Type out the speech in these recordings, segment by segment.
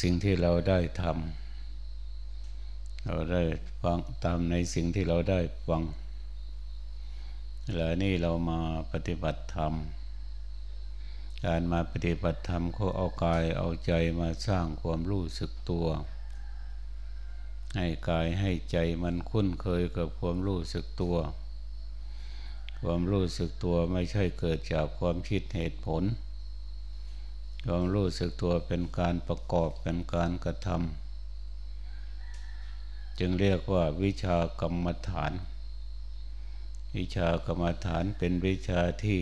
สิ่งที่เราได้ทำเราได้ฟังตามในสิ่งที่เราได้ฟังแล้วนี่เรามาปฏิบัติธรรม การมาปฏิบัติธรรมเขาเอากายเอาใจมาสร้างความรู้สึกตัว ให้กายให้ใจมันคุ้นเคยกับความรู้สึกตัว ความรู้สึกตัวไม่ใช่เกิดจากความคิดเหตุผล ความรู้สึกตัวเป็นการประกอบเป็นการกระทำจึงเรียกว่าวิชากรรมฐาน วิชากรรมฐานเป็นวิชาที่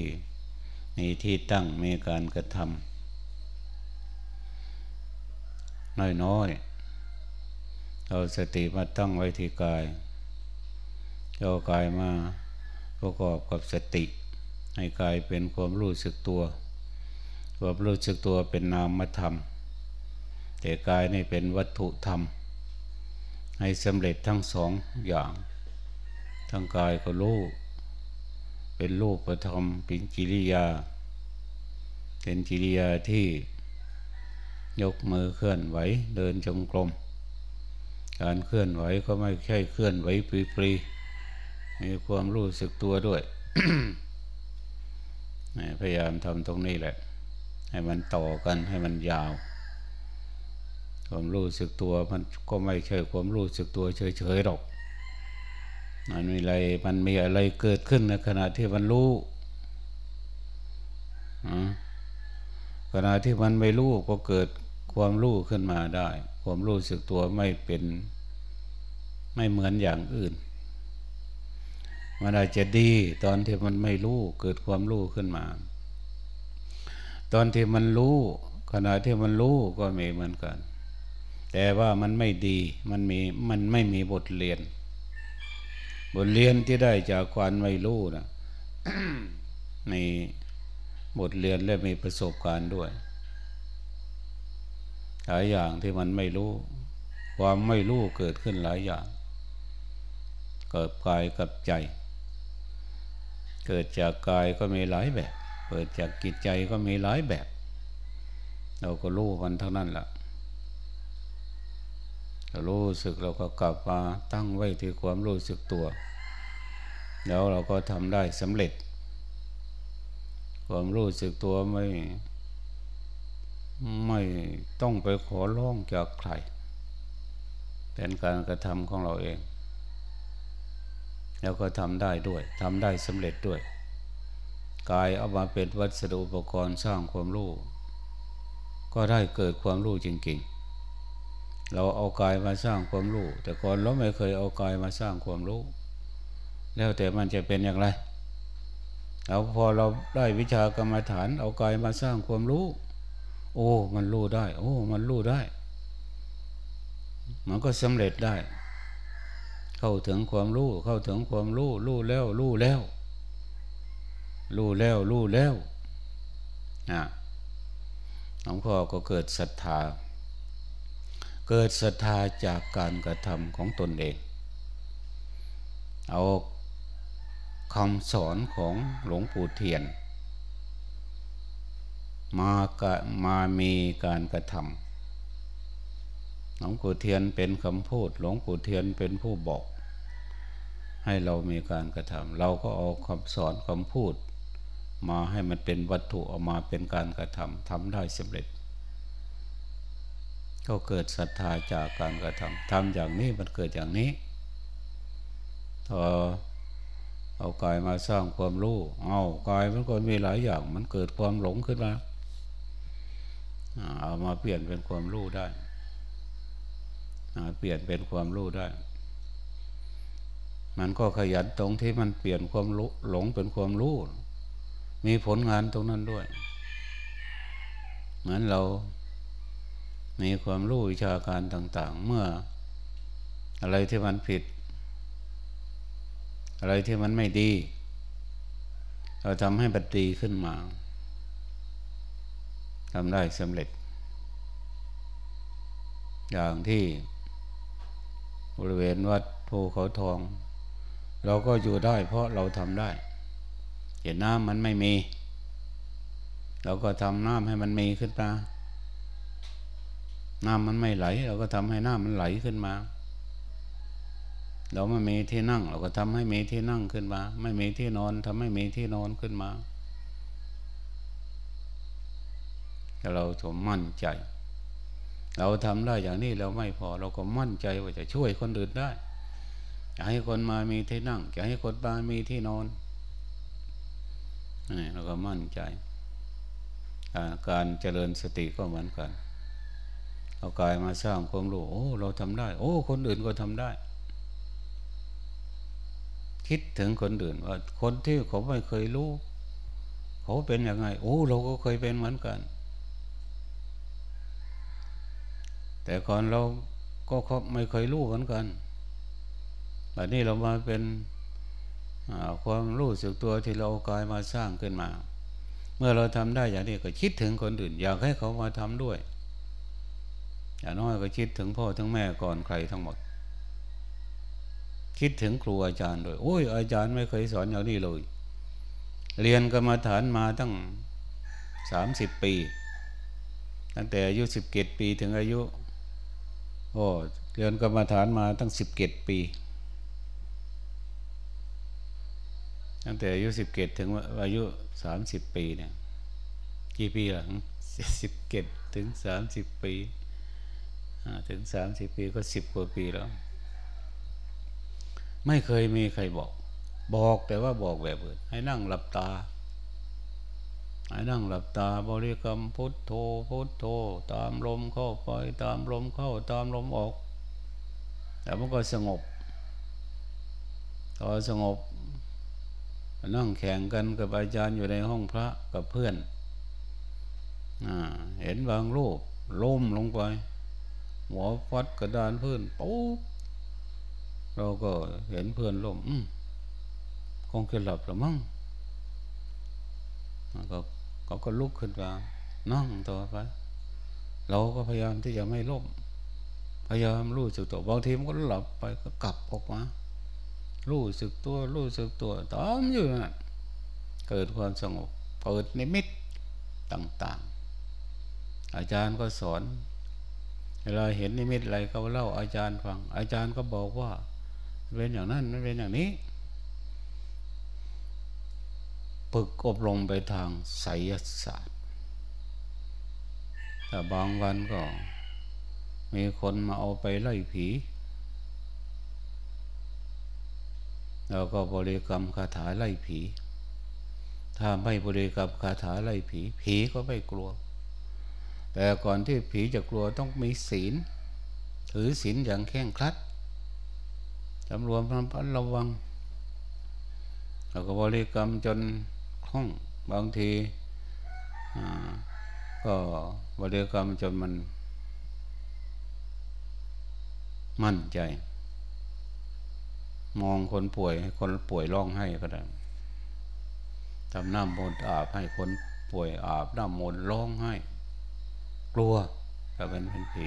มีที่ตั้งมีการกระทำน้อยๆเอาสติมาตั้งไว้ที่กายเอากายมาประกอบกับสติ ให้กายเป็นความรู้สึกตัว ความรู้สึกตัวเป็นนามธรรม แต่กายนี่เป็นวัตถุธรรม ให้สำเร็จทั้งสองอย่าง ทั้งกายก็รู้เป็นรูปธรรมเป็นกิริยา เป็นกิริยาที่ยกมือเคลื่อนไหวเดินจงกรมการเคลื่อนไหวก็ไม่ใช่เคลื่อนไหวปรีๆมีความรู้สึกตัวด้วย พยายามทำตรงนี้แหละ ให้มันต่อกันให้มันยาว ความรู้สึกตัวมันก็ไม่ใช่ความรู้สึกตัวเฉยๆหรอก มันมีอะไรมันมีอะไรเกิดขึ้นในขณะที่มันรู้ขณะที่มันไม่รู้ก็เกิดความรู้ขึ้นมาได้ ความรู้สึกตัวไม่เป็นไม่เหมือนอย่างอื่น มันอาจจะดีตอนที่มันไม่รู้เกิดความรู้ขึ้นมา ตอนที่มันรู้ ขณะที่มันรู้ก็มีเหมือนกัน แต่ว่ามันไม่ดีมันมีมันไม่มีบทเรียน บทเรียนที่ได้จากความไม่รู้นะในบทเรียนและมีประสบการณ์ด้วยหลายอย่างที่มันไม่รู้ ความไม่รู้เกิดขึ้นหลายอย่าง เกิดกายกับใจ เกิดจากกายก็มีหลายแบบ เกิดจากกิจใจก็มีหลายแบบ เราก็รู้มันเท่านั้นแหละรู้สึกเราก็กลับมาตั้งไว้ที่ความรู้สึกตัว แล้วเราก็ทำได้สำเร็จ ความรู้สึกตัวไม่ไม่ต้องไปขอร้องจากใคร เป็นการกระทำของเราเอง แล้วก็ทำได้ด้วยทำได้สำเร็จด้วย กายเอามาเป็นวัสดุอุปกรณ์สร้างความรู้ ก็ได้เกิดความรู้จริงๆ เราเอากายมาสร้างความรู้ แต่ก่อนเราไม่เคยเอากายมาสร้างความรู้ แล้วแต่มันจะเป็นอย่างไรเอาพอเราได้วิชากรรมฐาน เอากายมาสร้างความรู้ โอ้ มันรู้ได้ โอ้ มันรู้ได้ มันก็สำเร็จได้ เข้าถึงความรู้ เข้าถึงความรู้ รู้แล้ว รู้แล้ว รู้แล้วรู้แล้วอะหลวงพ่อก็เกิดศรัทธา เกิดศรัทธาจากการกระทำของตนเอง เอาคำสอนของหลวงปู่เทียน มากะมามีการกระทำหลวงปู่เทียนเป็นคำพูด หลวงปู่เทียนเป็นผู้บอก ให้เรามีการกระทำเราก็เอาคำสอนคำพูด มาให้มันเป็นวัตถุออกมาเป็นการกระทำทำได้สำเร็จ ก็เกิดศรัทธาจากการกระทำทำอย่างนี้มันเกิดอย่างนี้พอเอากายมาสร้างความรู้ เอากายมันก็มีหลายอย่าง มันเกิดความหลงขึ้นมาเอามาเปลี่ยนเป็นความรู้ได้เปลี่ยนเป็นความรู้ได้ มันก็ขยันตรงที่มันเปลี่ยนความหลงเป็นความรู้ มีผลงานตรงนั้นด้วย เหมือนเรา มีความรู้วิชาการต่าง ๆ เมื่อ อะไรที่มันผิด อะไรที่มันไม่ดี เราทำให้บัดดีขึ้นมาทำได้สำเร็จ อย่างที่บริเวณวัดภูเขาทอง เราก็อยู่ได้เพราะเราทำได้ เห็นน้ำมันไม่มี เราก็ทำน้ำให้มันมีขึ้นมา น้ำมันไม่ไหล เราก็ทำให้น้ำมันไหลขึ้นมา เราไม่มีที่นั่ง เราก็ทำให้มีที่นั่งขึ้นมา ไม่มีที่นอนทำให้มีที่นอนขึ้นมาแต่เราสมมั่นใจ เราทำได้อย่างนี้เราไม่พอ เราก็มั่นใจว่าจะช่วยคนอื่นได้จะให้คนมามีที่นั่งจะให้คนมามีที่นอน เราก็มั่นใจ การเจริญสติก็เหมือนกันเอากายมาสร้างความรู้โอ้เราทำได้ โอ้ คนอื่นก็ทำได้ คิดถึงคนอื่นว่า คนที่เขาไม่เคยรู้เขาเป็นยังไง โอ้ เราก็เคยเป็นเหมือนกัน แต่ก่อนเราก็ไม่เคยรู้เหมือนกันแบบนี้เรามาเป็น ความรู้สึกตัวที่เรากายมาสร้างขึ้นมา เมื่อเราทำได้อย่างนี้ก็คิดถึงคนอื่น อยากให้เขามาทำด้วย อย่างน้อยก็คิดถึงพ่อถึงแม่ก่อนใครทั้งหมด คิดถึงครูอาจารย์ด้วยโอ้ยอาจารย์ไม่เคยสอนอย่างนี้เลย เรียนกรรมฐานมาตั้งสามสิบปี ตั้งแต่อายุสิบเกตปีถึงอายุโอ้เรียนกรรมฐานมาตั้งสิบเกตปี ตั้งแต่อายุสิบเกตถึงอายุสามสิบปีเนี่ยกี่ปีหลังสิบเกตถึงสามสิบปีถึงสามสิบปีก็สิบกว่าปีแล้ว ไม่เคยมีใครบอก บอกแต่ว่าบอกแบบอื่นให้นั่งหลับตาให้นั่งหลับตาบริกรรมพุทโธพุทโธ ตามลมเข้าไปตามลมเข้าตามลมออก แต่มันก็สงบพอสงบ นั่งแข่งกันกับอาจารย์อยู่ในห้องพระกับเพื่อนเห็นบางรูปล้มลงไปหมอฟัดกระดานเพื่อนปุ๊บเราก็เห็นเพื่อนล้มคงจะหลับหรือมั้งก็เขาก็ลุกขึ้นมานั่งต่อไป เราก็พยายามที่จะไม่ล้มพยายามรู้สึกตัวบางทีมันก็หลับไปก็กลับออกมา รู้สึกตัว รู้สึกตัวตามอยู่นะเกิดความสงบ เปิดนิมิตต่างๆ อาจารย์ก็สอน เวลาเห็นนิมิตอะไรเขาเล่าอาจารย์ฟัง อาจารย์ก็บอกว่าเป็นอย่างนั้นมันเป็นอย่างนี้ฝึกอบรมไปทางไสยศาสตร์ แต่บางวันก็ มีคนมาเอาไปไล่ผี เราก็บริกรรมคาถาไล่ผี ถ้าไม่บริกรรมคาถาไล่ผี ผีก็ไม่กลัว แต่ก่อนที่ผีจะกลัวต้องมีศีล ถือศีลอย่างแข็งครัดจำรวมระมัดระวังเราก็บริกรรมจนคล่องบางทีก็บริกรรมจนมันมั่นใจ มองคนป่วย คนป่วยร้องให้ก็ได้ทำน้ำมนต์อาบให้คนป่วยอาบน้ำมนต์ร้องให้ กลัวก็เป็นเป็นผี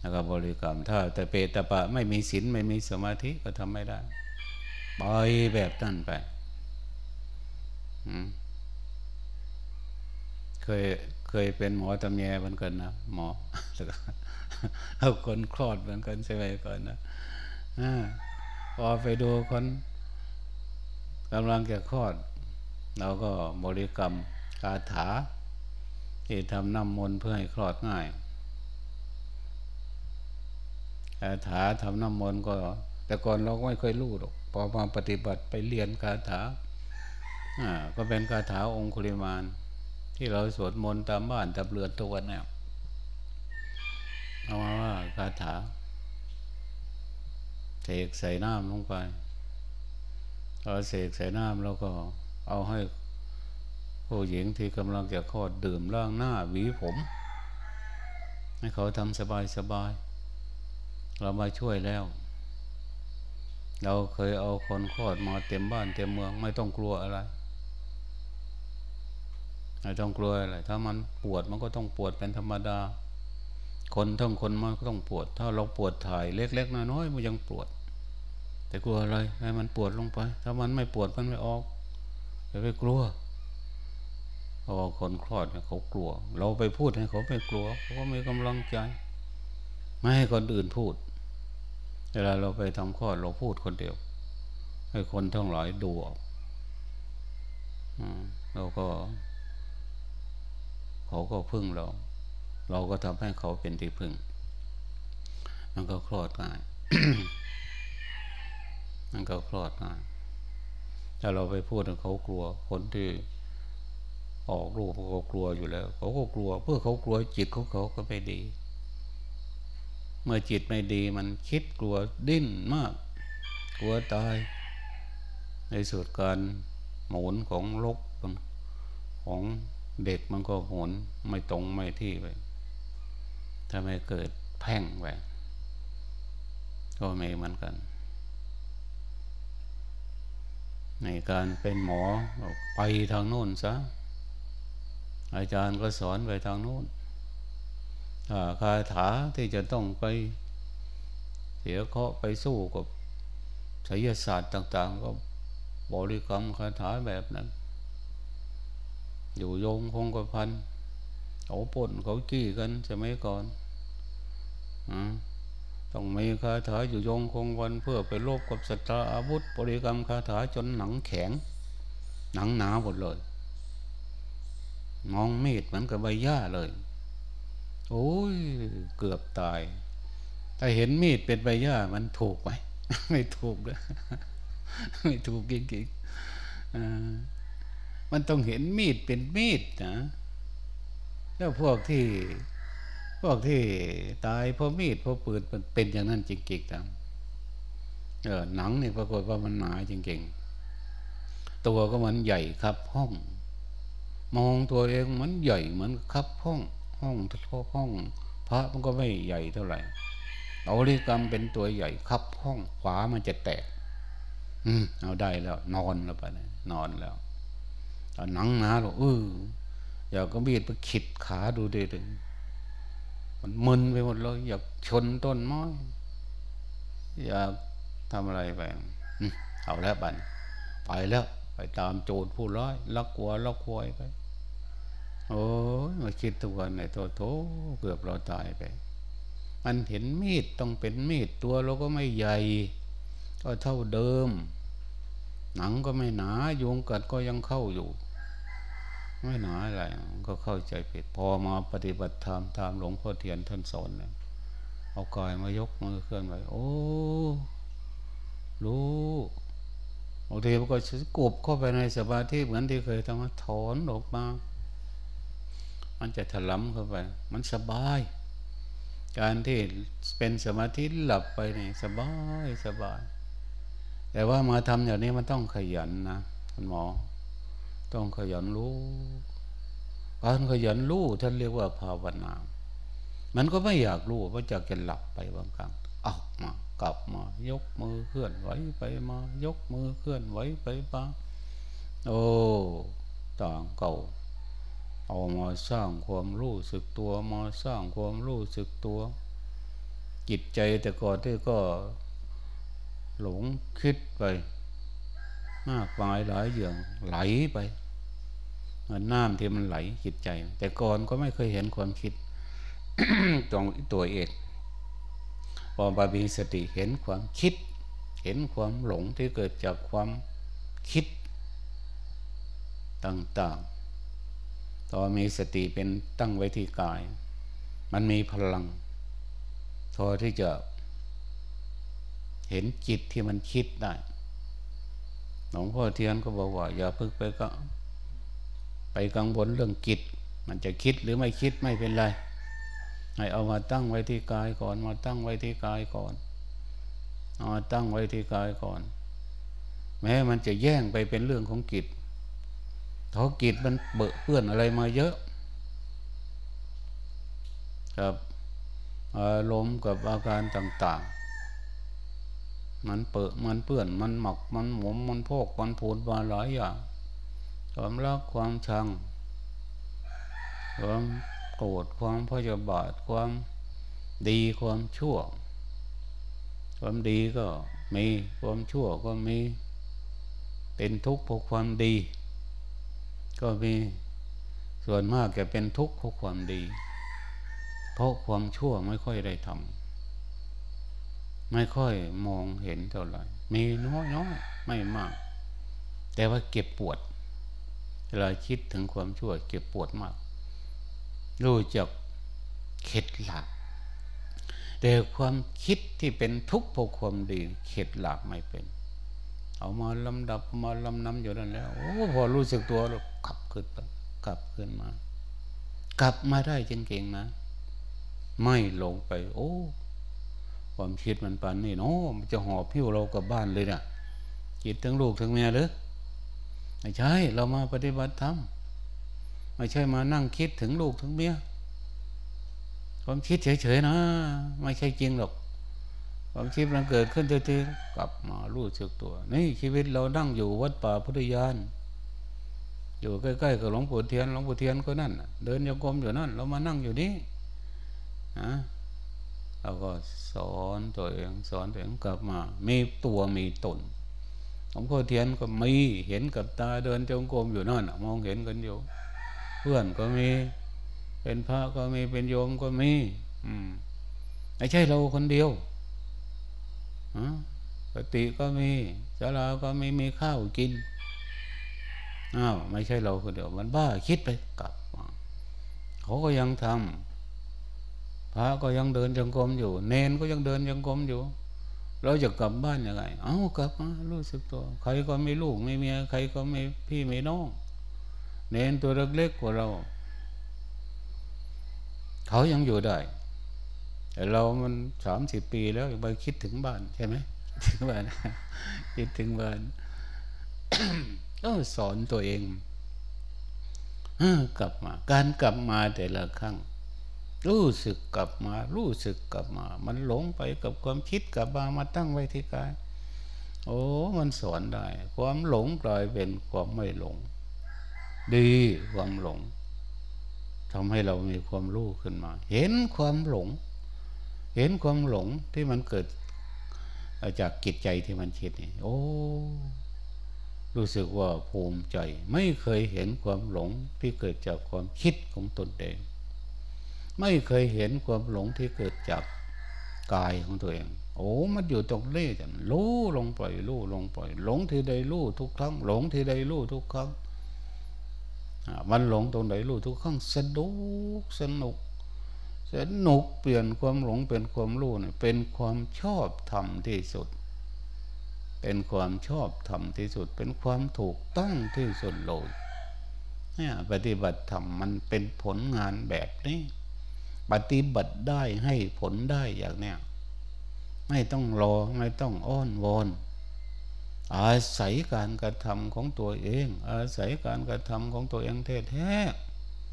แล้วก็บริกรรม ถ้าแต่เปตปะไม่มีศีลไม่มีสมาธิก็ทำไม่ได้ปล่อยแบบนั้นไปเคยเคยเป็นหมอตำแยเหมือนกันนะหมอแล้วก็เอาคนคลอดเหมือนกันใช่ไหมก่อนนะ พอไปดูคนกำลังจะคลอด เราก็บริกรรมคาถา ที่ทำน้ำมนต์เพื่อให้คลอดง่ายคาถาทำน้ำมนต์ก็ แต่ก่อนเราไม่เคยรู้หรอกพอมาปฏิบัติไปเรียนคาถาก็เป็นคาถาองคุริมาน ที่เราสวดมนต์ตามบ้านตามเรือนตัวนเนี่ยเอามาว่าคาถา เสกใส่น้ำลงไปพอเสกใส่น้ำแล้วก็เอาให้ผู้หญิงที่กำลังจะคลอดดื่มล่างหน้าหวีผม ให้เขาทำสบายสบาย เรามาช่วยแล้ว เราเคยเอาคนคลอดมาเต็มบ้านเต็มเมืองไม่ต้องกลัวอะไรไม่ต้องกลัวอะไร ถ้ามันปวดมันก็ต้องปวดเป็นธรรมดา คนทั้งคนมันก็ต้องปวด ถ้าเราปวดถ่ายเล็ก ๆ น้อยๆมันยังปวด แต่กลัวอะไรให้มันปวดลงไป ถ้ามันไม่ปวดมันไม่ออกอย่าไปกลัวพอคนคลอดเขากลัว เราไปพูดให้เขาไม่กลัวเขาก็มีกำลังใจ ไม่ให้คนอื่นพูด เวลาเราไปทำคลอดเราพูดคนเดียว ให้คนทั้งหลายดูออกเราก็ เขาก็พึ่งเรา เราก็ทำให้เขาเป็นที่พึ่ง มันก็คลอดง่าย ก็คลอดง่ายถ้าเราไปพูดเขากลัวคนที่ออกลูกเขากลัวอยู่แล้ว เขาก็กลัว เพื่อเขากลัวจิตของเขาก็ไม่ดี เมื่อจิตไม่ดีมันคิดกลัวดิ้นมาก กลัวตาย ในสุดการหมุนของลกของเด็กมันก็หมุนไม่ตรงไม่ที่ไปถ้าไม่เกิดแพ่งไปก็ไม่เหมือนกัน ในการเป็นหมอไปทางโน้นซะอาจารย์ก็สอนไปทางโน้นคาถาที่จะต้องไปเสียเคาะไปสู้กับศิลศาสตร์ต่าง ๆ ก็บริกรรมคาถาแบบนั้น อยู่โยงคงกระพันเขาป่นเขาจี้กันจะไม่ก่อน อ ต้องมีคาถาอยู่ยงคงวันเพื่อไปโลบกับสัตราอาวุธบริกรรมคาถาจนหนังแข็ง หนังหนาหมดเลยมองมีดเหมือนกับใบหญ้าเลย โอ้ยเกือบตาย ถ้าเห็นมีดเป็นใบหญ้ามันถูกไหมไม่ถูกเลยไม่ถูกจริงๆมันต้องเห็นมีดเป็นมีดนะแล้วพวกที่ วกที่ตายเพราะมีดเพราะปืนมันเป็นอย่างนั้นจริงๆจังเออหนังนี่ปรากฏว่ามันหนาจริงๆ ตัวก็มันใหญ่ครับห้อง มองตัวเองมันใหญ่เหมือนครับห้อง ห้องทุกห้อง พระมันก็ไม่ใหญ่เท่าไหร่เอาลิกรรมเป็นตัวใหญ่ครับห้องขวามันจะแตก อืมเอาได้แล้ว นอนแล้วไปนอนแล้วตอนหนังหนาหรอเอออยากก็มีดไปขิดขาดูดิเลย มันมึนไปหมดเลย อยากชนต้นไม้อยากทำอะไรไปเอาแล้วบันไปแล้ว ไปตามโจรผู้ร้ายลักวัวลักควายไป โอ้ยมาคิดทุกวันในตัวโถเกือบเราตายไป มันเห็นมีดต้องเป็นมีดตัวเราก็ไม่ใหญ่ ก็เท่าเดิม หนังก็ไม่หนายุงกัดก็ยังเข้าอยู่ ไม่หนาอะไรก็เข้าใจผิดพอมาปฏิบัติธรรมตามหลวงพ่อเทียนท่านสอนเนี่ยเอากายมายกมือเคลื่อนไหวโอ้รู้บางทีมันก็กบเข้าไปในสมาธิเหมือนที่เคยทำถอนออกมา มันจะถลำเข้าไป มันสบาย การที่เป็นสมาธิหลับไปนี่สบายสบาย แต่ว่ามาทำอย่างนี้มันต้องขยันนะคุณหมอ ต้องขยันรู้การขยันรู้ท่านเรียกว่าภาวนา มันก็ไม่อยากรู้ว่าจะจะหลับไปบางครั้งออกมากลับมายกมือเคลื่อนไหวไปมา ยกมือเคลื่อนไหวไปมาโอ้ต่างเก่า เอามาสร้างความรู้สึกตัวมาสร้างความรู้สึกตัว จิตใจแต่ก่อนที่ก็หลงคิดไป มากมายหลายอย่างไหลไปเหมือนน้ำที่มันไหลจิตใจ แต่ก่อนก็ไม่เคยเห็นความคิดตรงตัวเองพอบาบีสติเห็นความคิด เห็นความหลงที่เกิดจากความคิดต่างๆ ต่อมีสติเป็นตั้งไว้ที่กาย มันมีพลัง พอที่จะเห็นจิตที่มันคิดได้ หลวงพ่อเทียนก็บอกว่า อย่าพึ่งไปก็ไปกังวลเรื่องจิตมันจะคิดหรือไม่คิดไม่เป็นไรให้เอามาตั้งไว้ที่กายก่อนมาตั้งไว้ที่กายก่อนเอามาตั้งไว้ที่กายก่อน แม้มันจะแย่งไปเป็นเรื่องของจิตท้อกิจมันเบอะเปื้อนอะไรมาเยอะครับอารมณ์กับอาการต่าง มันเปอมันเปื้อนมันหมักมันหมมมันพกมันพูนมาหลายอย่างความรักความชังความโกรธความพยาบาทความดีความชั่ว ความดีก็มีความชั่วก็มีเป็นทุกข์เพราะความดี ก็มีส่วนมากจะเป็นทุกข์เพราะความดี เพราะความชั่วไม่ค่อยได้ทำ ไม่ค่อยมองเห็นเท่าไหร่มีน้อยน้อยไม่มาก แต่ว่าเก็บปวดเวลาคิดถึงความชั่ว เก็บปวดมาก รู้จักเข็ดหลับแต่ความคิดที่เป็นทุกข์เพราะความดี เข็ดหลับไม่เป็น เอามาลำดับมาลำน้ำอยู่นั่นแล้วโอ้พอรู้สึกตัวแล้วขับขึ้นไปกลับขึ้นมา กลับมาได้จริงๆนะ ไม่หลงไป โอ้ ความคิดมันปานนี่เนาะมันจะหอบพิ้วเรากลับบ้านเลยนะคิดทั้งลูกทั้งเมียหรือไม่ใช่ เรามาปฏิบัติธรรมไม่ใช่มานั่งคิดถึงลูกถึงเมียความคิดเฉยๆนะ ไม่ใช่จริงหรอก ความคิดมันเกิดขึ้นเฉยๆกลับมารู้สึกตัว นี่ชีวิตเรานั่งอยู่วัดป่าพุทธยานอยู่ใกล้ๆกับหลวงปู่เทียนหลวงปู่เทียนก็นั่นเดินโยกมอยู่นั่น เรามานั่งอยู่นี่นะ เราก็สอนตัวเองสอนตัวเองกลับมา มีตัวมีตนหลวงพ่อเทียนก็มีเห็นกับตาเดินจงกรมอยู่นั่นมองเห็นกันอยู่ เพื่อนก็มี เป็นพระก็มีเป็นโยมก็มี อืมไม่ใช่เราคนเดียวปฏิก็มีสาราก็ไมีมีข้าวกินอ้าวไม่ใช่เราคนเดียว มันบ้าคิดไปกลับมาเขาก็ยังทำ พระก็ยังเดินยังกรมอยู่ เนนก็ยังเดินยังกรมอยู่ เราจะกลับบ้านยังไง เอ้ากลับมารู้สึกตัว ใครก็ไม่ลูกไม่เมียใครก็ไม่พี่ไม่น้อง เนนตัวเล็กๆกว่าเรา เขายังอยู่ได้ แต่เรามันสามสิบปีแล้วไปคิดถึงบ้านใช่ไหมถึงบ้านคิดถึงบ้านก็สอนตัวเองกลับมา การกลับมาแต่ละครั้ง รู้สึกกลับมา รู้สึกกลับมา มันหลงไปกับความคิดกลับมามาตั้งไว้ที่กาย โอ้มันสอนได้ ความหลงกลายเป็นความไม่หลง ดีความหลงทำให้เรามีความรู้ขึ้นมา เห็นความหลง เห็นความหลงที่มันเกิดจากจิตใจที่มันคิดนี่โอ้ รู้สึกว่าภูมิใจ ไม่เคยเห็นความหลงที่เกิดจากความคิดของตนเอง ไม่เคยเห็นความหลงที่เกิดจากกายของตัวเอง โอ้ มันอยู่ตรงเล่จันรู้ลงปล่อยรู้ลงปล่อย หลงที่ใดรู้ทุกครั้ง หลงที่ใดรู้ทุกครั้งมันหลงตรงไหนรู้ทุกครั้งสนุกสนุกสนุกเปลี่ยนความหลงเป็นความรู้เนี่ยเป็นความชอบธรรมที่สุด เป็นความชอบธรรมที่สุด เป็นความถูกต้องที่สุดเลยเนี่ยปฏิบัติธรรมมันเป็นผลงานแบบนี้ ปฏิบัติได้ให้ผลได้อย่างเนี้ยไม่ต้องรอไม่ต้องอ้อนวอนอาศัยการกระทำของตัวเอง อาศัยการกระทำของตัวเองแท้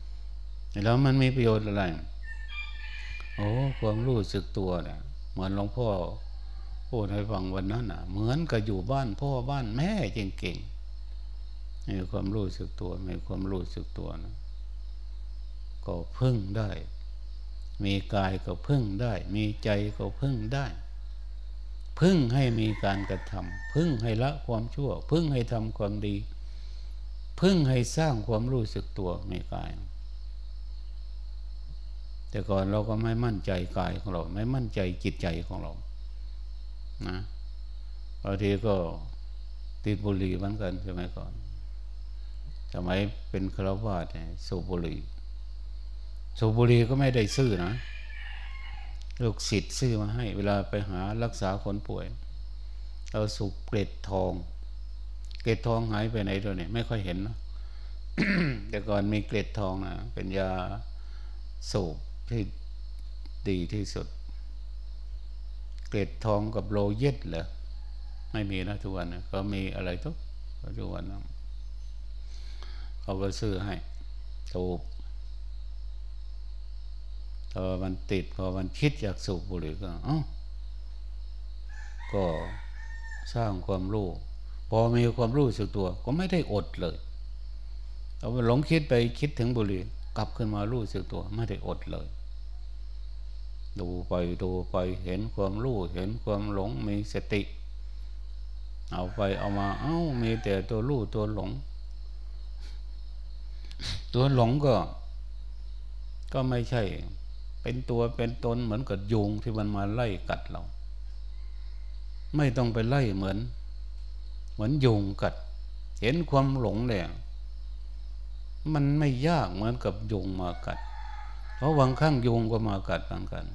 ๆแล้วมันมีประโยชน์อะไร โอ้ความรู้สึกตัวเนี่ยเหมือนหลวงพ่อพูดให้ฟังวันนั้นอะ เหมือนกับอยู่บ้านพ่อบ้านแม่เก่งๆมีความรู้สึกตัวมีความรู้สึกตัวนะก็พึ่งได้ มีกายก็พึ่งได้ มีใจก็พึ่งได้ พึ่งให้มีการกระทำพึ่งให้ละความชั่ว พึ่งให้ทำความดี พึ่งให้สร้างความรู้สึกตัวในกาย แต่ก่อนเราก็ไม่มั่นใจกายของเรา ไม่มั่นใจจิตใจของเรา นะบางทีก็ติดบุหรี่เหมือนกันใช่ไหมก่อนสมัยเป็นคราวาสเนี่ยสูบบุหรี่ สูบบุหรี่ก็ไม่ได้ซื้อนะลูกศิษย์ซื้อมาให้ เวลาไปหารักษาคนป่วย เราสูบเกล็ดทอง เกล็ดทองหายไปไหนตัวนี้ไม่ค่อยเห็นนะแต่ก่อนมีเกล็ดทองนะเป็นยาสูบที่ดีที่สุด เกล็ดทองกับโลเย็ดเหรอไม่มีนะทุกวันนะก็มีอะไรทุกทุกวันนะเขาก็ซื้อให้ถูก พอมันติดพอมันคิดอยากสูบบุหรี่ก็เอ้าก็สร้างความรู้พอมีความรู้สึกตัว ก็ไม่ได้อดเลยเอาหลงคิดไปคิดถึงบุหรี่กลับขึ้นมารู้สึกตัว ไม่ได้อดเลย ดูไปดูไปเห็นความรู้เห็นความหลงมีสติ เอาไปเอามาเอา้ามีแต่ตัวรู้ตัวหลง ตัวหลงก็ ก็ไม่ใช่ เป็นตัวเป็นตนเหมือนกับยุงที่มันมาไล่กัดเรา ไม่ต้องไปไล่เหมือน เหมือนยุงกัด เห็นความหลงเลยมันไม่ยากเหมือนกับยุงมากัด เพราะบางครั้งยุงก็มากัดเหมือนกัน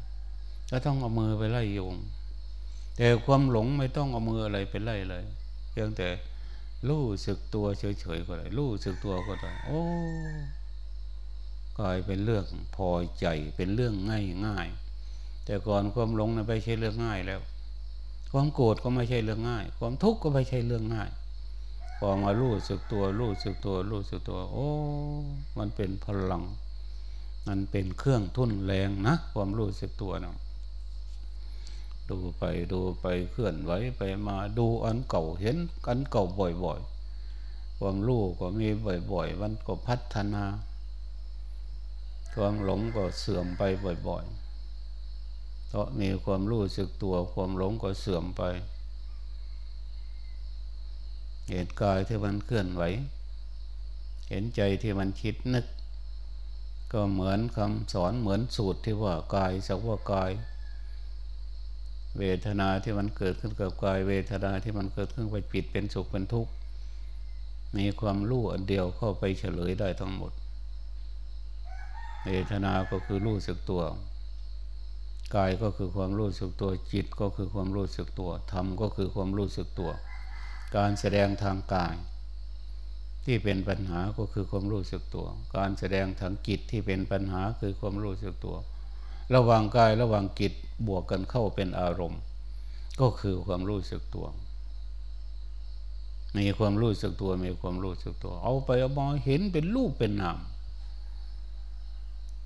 ก็ต้องเอามือไปไล่ยุงแต่ความหลงไม่ต้องเอามืออะไรไปไล่เลยเพียงแต่รู้สึกตัวเฉยๆก็ได้รู้สึกตัวก็ได้โอ้ กลายเป็นเรื่องพอใจเป็นเรื่องง่ายง่ายแต่ก่อนความหลงนะไม่ใช่เรื่องง่ายแล้ว ความโกรธก็ไม่ใช่เรื่องง่าย ความทุกข์ก็ไม่ใช่เรื่องง่าย พอมารู้สึกตัวรู้สึกตัวรู้สึกตัว โอ้ มันเป็นพลัง มันเป็นเครื่องทุ่นแรงนะ ความรู้สึกตัวเนาะดูไปดูไปเคลื่อนไหวไปมาดูอันเก่าเห็นอันเก่าบ่อยๆ ความรู้ก็มีบ่อยๆ มันก็พัฒนา ความหลงก็เสื่อมไปบ่อยๆ เพราะมีความรู้สึกตัวความหลงก็เสื่อมไป เห็นกายที่มันเคลื่อนไหว เห็นใจที่มันคิดนึก ก็เหมือนคำสอนเหมือนสูตรที่ว่ากายสักว่ากาย เวทนาที่มันเกิดขึ้นกับกาย เวทนาที่มันเกิดขึ้นไปปิดเป็นสุขเป็นทุกข์ มีความรู้อันเดียวเข้าไปเฉลยได้ทั้งหมด เวทนาก็คือรู้สึกตัว กายก็คือความรู้สึกตัว จิตก็คือความรู้สึกตัว ธรรมก็คือความรู้สึกตัว การแสดงทางกาย ที่เป็นปัญหาก็คือความรู้สึกตัว การแสดงทางจิตที่เป็นปัญหาคือความรู้สึกตัว ระหว่างกายระหว่างจิตบวกกันเข้าเป็นอารมณ์ ก็คือความรู้สึกตัวมีความรู้สึกตัวมีความรู้สึกตัว เอาไปเอามาเห็นเป็นรูปเป็นนาม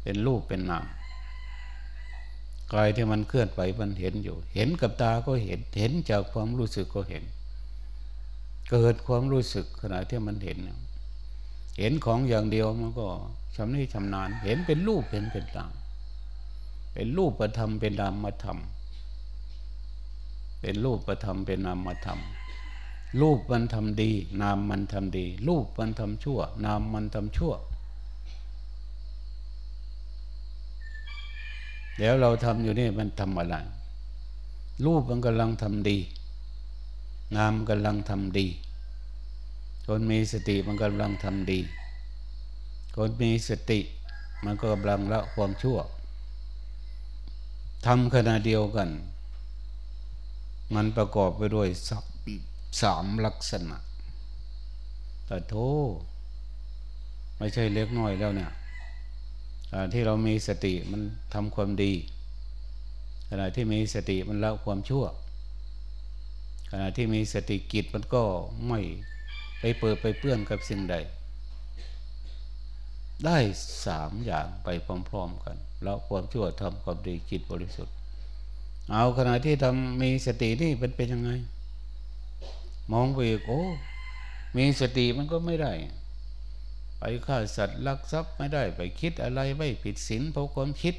เป็นรูปเป็นนามกายที่มันเคลื่อนไปมันเห็นอยู่ เห็นกับตาก็เห็น เห็นจากความรู้สึกก็เห็น เกิดความรู้สึกขณะที่มันเห็น เห็นของอย่างเดียวมันก็ชำนิชำนาญ เห็นเป็นรูปเป็นเป็นตามเป็นรูปประธรรมเป็นนามธรรม เป็นรูปประธรรมเป็นนามธรรม รูปมันทำดี นามมันทำดี รูปมันทำชั่ว นามมันทำชั่ว ดี๋ยวเราทำอยู่นี่มันทำอะไร รูปมันกำลังทำดี นามกำลังทำดี คนมีสติมันกำลังทำดี คนมีสติมันก็กำลังละความชั่วทำขณะเดียวกัน มันประกอบไปด้วยสามลักษณะแต่โทไม่ใช่เล็กน้อยแล้วเนี่ย ที่เรามีสติมันทำความดี ขณะที่มีสติมันละความชั่ว ขณะที่มีสติกิจมันก็ไม่ไปเปิดไปเปื้อนกับสิ่งใด ได้สามอย่างไปพร้อมๆกันแล้วความชั่วทำความดีจิตบริสุทธิ์ เอาขณะที่ทำมีสตินี่เป็นเป็นยังไง มองไปอีกโอ้มีสติมันก็ไม่ได้ ไปฆ่าสัตว์ลักทรัพย์ไม่ได้ไปคิดอะไรไม่ผิดศีลเพราะความคิด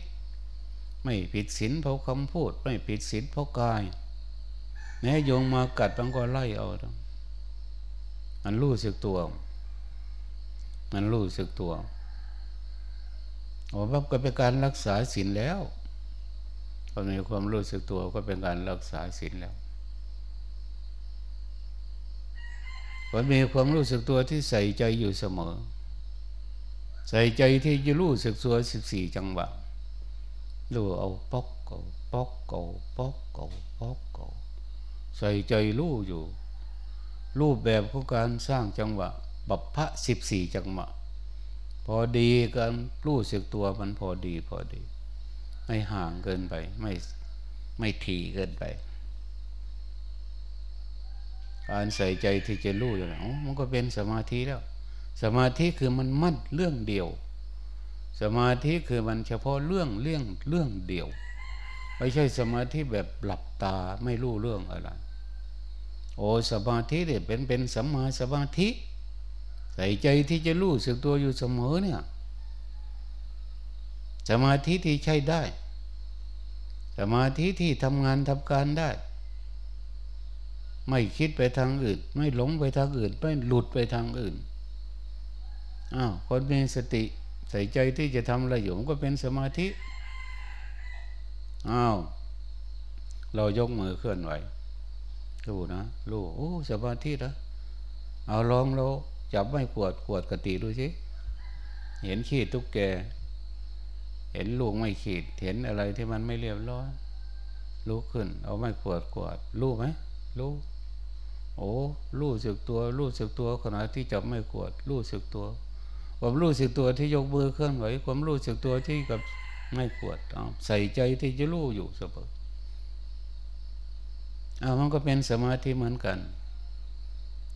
ไม่ผิดศีลเพราะคำพูด ไม่ผิดศีลเพราะกายแม้โยงมากัดมันก็ไล่เอา มันรู้สึกตัว มันรู้สึกตัวโอ้ว่าก็เป็นการรักษาศีลแล้วพอมีความรู้สึกตัวก็เป็นการรักษาศีลแล้วพอมีความรู้สึกตัวที่ใส่ใจอยู่เสมอ ใส่ใจที่จะรู้สึกตัวสิบสี่จังหวะรู้เอาปอกเก่าปอกเก่าปอกเก่าปอกเก่าใส่ใจรู้อยู่ รูปแบบของการสร้างจังหวะบัพพะสิบสี่จังหวะ พอดีกันรู้สึกตัวมันพอดีพอดี ไม่ห่างเกินไป ไม่ไม่ถี่เกินไปการใส่ใจที่จะรู้อย่างนั้มันก็เป็นสมาธิแล้ว สมาธิคือมันมั่นเรื่องเดียว สมาธิคือมันเฉพาะเรื่องเรื่องเรื่องเดียว ไม่ใช่สมาธิแบบหลับตาไม่รู้เรื่องอะไร โอ้สมาธิเนี่ยเป็นเป็นสัมมาสมาธิ ใส่ใจที่จะรู้สึกตัวอยู่เสมอเนี่ยสมาธิที่ใช้ได้ สมาธิที่ทำงานทำการได้ ไม่คิดไปทางอื่น ไม่หลงไปทางอื่น ไม่หลุดไปทางอื่น อ้าวคนมีสติใส่ใจที่จะทำอะไรอยู่มันก็เป็นสมาธิอ้าวเรายกมือเคลื่อนไหวรู้นะรู้โอ้สมาธินะเอาลองเราจับไม่ปวดปวดกติดูสิเห็นขีดทุกแก เห็นลูกไม่ขีด เห็นอะไรที่มันไม่เรียบร้อยรู้ขึ้น เอาไม่ปวดกวดรู้ไหมรู้โอ้รู้สึกตัว รู้สึกตัวขณะที่จับไม่กวดรู้สึกตัว ความรู้สึกตัวที่ยกมือเคลื่อนไหวความรู้สึกตัวที่กับไม่ปวดใส่ใจที่จะรู้อยู่เสมออามันก็เป็นสมาธิเหมือนกัน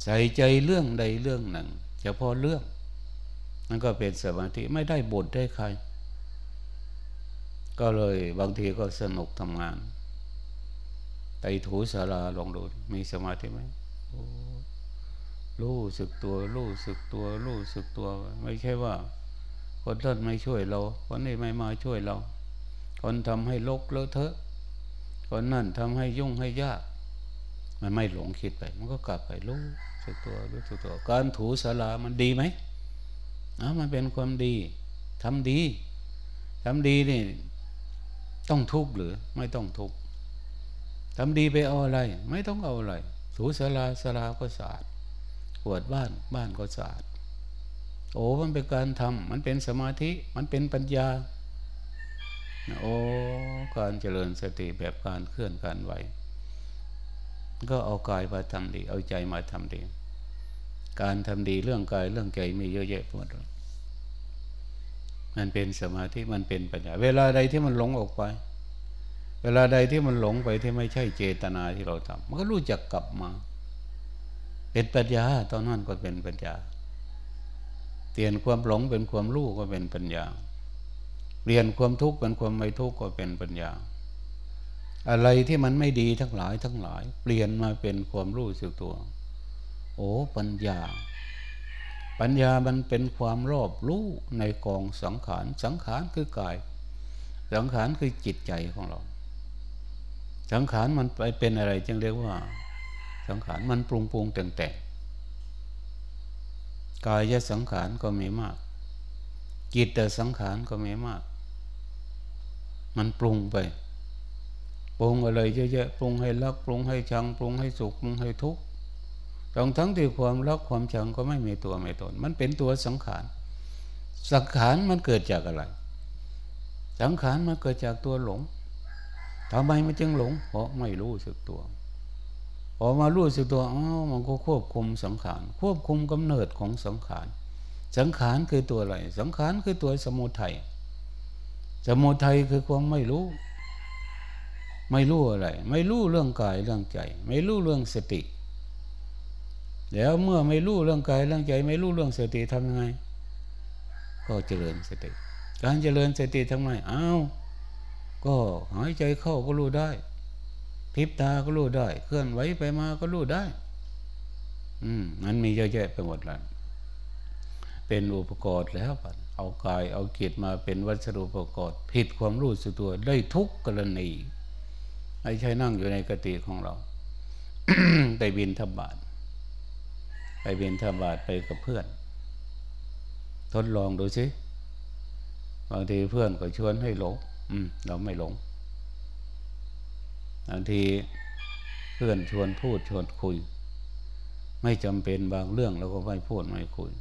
ใส่ใจเรื่องใดเรื่องหนึ่งเฉพาะเรื่องมันก็เป็นสมาธิไม่ได้บทได้ใคร ก็เลยบางทีก็สนุกทำงานไต่ถูสาราลองดูมีสมาธิไหม รู้สึกตัวรู้สึกตัวรู้สึกตัว ไม่ใช่ว่า คนนั้นไม่ช่วยเรา คนนี้ไม่มาช่วยเรา คนทำให้ลกเลอะเทอะ คนนั่นทำให้ยุ่งให้ยาก มันไม่หลงคิดไป มันก็กลับไปรู้สึกตัวรู้สึกตัว การถูสารามันดีไหมอะมันเป็นความดีทำดีทำดีนี่ต้องทุกข์หรือไม่ต้องทุกข์ทำดีไปเอาอะไร ไม่ต้องเอาอะไรถูสาราสาราก็สะอาด ปวดบ้านบ้านก็สะอาด โอ้มันเป็นการทำมันเป็นสมาธิมันเป็นปัญญา โอ้การเจริญสติแบบการเคลื่อนการไหว ก็เอากายมาทำดี เอาใจมาทำดี การทำดีเรื่องกายเรื่องใจมีเยอะแยะหมดมันเป็นสมาธิมันเป็นปัญญา เวลาใดที่มันหลงออกไป เวลาใดที่มันหลงไปที่ไม่ใช่เจตนาที่เราทำมันก็รู้จักกลับมา เป็นปัญญา ตอนนั้นก็เป็นปัญญาเปลี่ยนความหลงเป็นความรู้ก็เป็นปัญญาเปลี่ยนความทุกข์เป็นความไม่ทุกข์ก็เป็นปัญญา อะไรที่มันไม่ดีทั้งหลายทั้งหลาย เปลี่ยนมาเป็นความรู้สึกตัว โอ้ปัญญา ปัญญามันเป็นความรอบรู้ในกองสังขารสังขารคือกาย สังขารคือจิตใจของเรา สังขารมันไปเป็นอะไรจึงเรียกว่า สังขารมันปรุงปรุงแต่งแต่งกายสังขารก็มีมาก จิตแต่สังขารก็มีมาก มันปรุงไป ปรุงอะไรเยอะๆปรุงให้รักปรุงให้ชัง ปรุงให้สุขปรุงให้ทุกข์ทั้งทั้งที่ความรักความชังก็ไม่มีตัวไม่ตน มันเป็นตัวสังขาร สังขารมันเกิดจากอะไร สังขารมันเกิดจากตัวหลงทำไมมันจึงหลง เพราะไม่รู้สึกตัว พอมารู้สึกตัวอ๋อมันก็ควบคุมสังขาร ควบคุมกำเนิดของสังขาร สังขารคือตัวอะไร สังขารคือตัวสมุทัย สมุทัยคือความไม่รู้ ไม่รู้อะไร ไม่รู้เรื่องกายเรื่องใจ ไม่รู้เรื่องสติ แล้วเมื่อไม่รู้เรื่องกายเรื่องใจ ไม่รู้เรื่องสติทำยังไง ก็เจริญสติ การเจริญสติทำไงอ้าว ก็หายใจเข้าก็รู้ได้ พิบตาก็รู้ได้ เคลื่อนไหวไปมาก็รู้ได้ อืมมันมีเยอะแยะไปหมดแล้วเป็นอุปกรณ์แล้วปัเอากายเอาจิตมาเป็นวัสดุอุปกรณ์ผิดความรู้สึกตัวได้ทุกกรณีไม่ใช่นั่งอยู่ในกติของเราไปบินทบาทไปบินทบาทไปกับเพื่อน ทดลองดูสิบางทีเพื่อนก็ชวนให้หลง อืม เราไม่หลง บางทีเพื่อนชวนพูดชวนคุย ไม่จำเป็นบางเรื่องเราก็ไม่พูดไม่คุย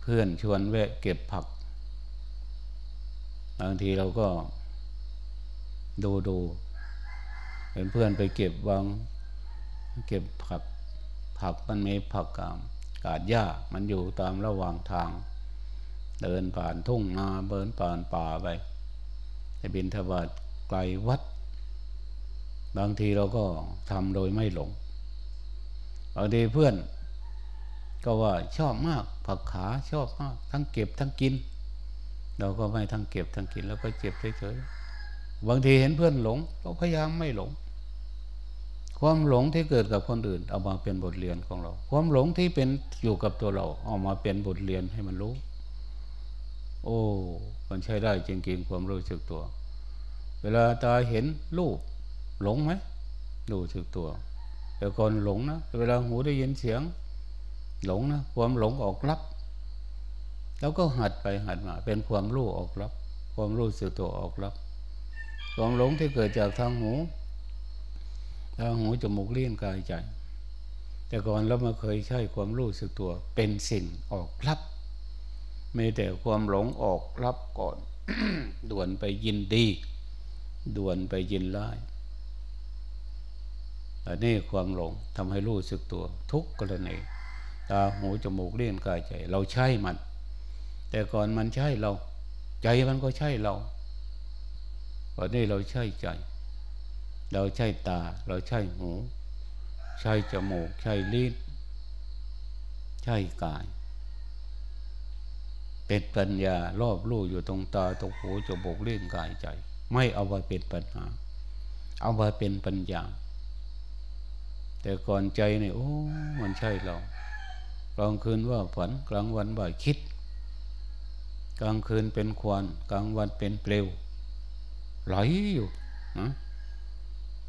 เพื่อนชวนแวะเก็บผัก บางทีเราก็ดูดูเป็นเพื่อนไปเก็บวางเก็บผักผักมันมีผักกามกาดหญ้ามันอยู่ตามระหว่างทาง เดินผ่านทุ่งนาเบินผ่านป่าไปจะบินทบาทไกลวัด บางทีเราก็ทำโดยไม่หลงบางทีเพื่อน ก็ว่าชอบมากผักขาชอบมาก ทั้งเก็บทั้งกิน เราก็ไม่ทั้งเก็บทั้งกิน แล้วก็เจ็บเฉยๆบางทีเห็นเพื่อนหลง เราพยายามไม่หลง ความหลงที่เกิดกับคนอื่น เอามาเป็นบทเรียนของเรา ความหลงที่เป็นอยู่กับตัวเรา เอามาเป็นบทเรียนให้มันรู้ โอ้มันใช้ได้จริงๆความรู้สึกตัว เวลาตาเห็นรูป หลงไหมรู้สึกตัวแต่ก่อนหลงนะเวลาหูได้ยินเสียง หลงนะความหลงออกรับ แล้วก็หัดไปหัดมา เป็นความรู้ออกรับ ความรู้สึกตัวออกรับ ความหลงที่เกิดจากทางหูทางหูจมูกเลี้ยนกายใจ แต่ก่อนเรามาเคยใช้ความรู้สึกตัว เป็นสิ่งออกรับไม่แต่ความหลงออกรับก่อน ด่วนไปยินดี ด่วนไปยินร้าย อันนี้ความหลงทำให้รู้สึกตัว ทุกกรณีตาหูจมูกเลี้ยนกายใจ เราใช่มัน แต่ก่อนมันใช่เรา ใจมันก็ใช่เราตอนนี้เราใช่ใจ เราใช่ตา เราใช่หู ใช่จมูก ใช่ลิ้นใช่กาย เป็นปัญญารอบรู้อยู่ตรงตาตรงหูจมูกเลิ้นกายใจ ไม่เอาไว้เป็นปัญหา เอาไว้เป็นปัญญา แต่ก่อนใจเนี่ยโอ้ มันใช่เรากลางคืนว่าฝันกลางวันว่าคิด กลางคืนเป็นควันกลางวันเป็นเปลวไหลอยู่นะ